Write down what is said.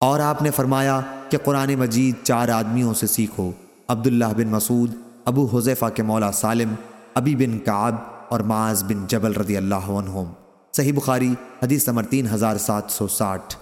اور آپ نے فرمایا کہ قرآن مجید چار آدمیوں سے سیکھو، عبداللہ بن مسعود، ابو حذیفہ کے مولا سالم، ابی بن کعب اور معاذ بن جبل رضی اللہ عنہم۔ صحیح بخاری، حدیث نمبر تین ہزار سات سو ساٹھ۔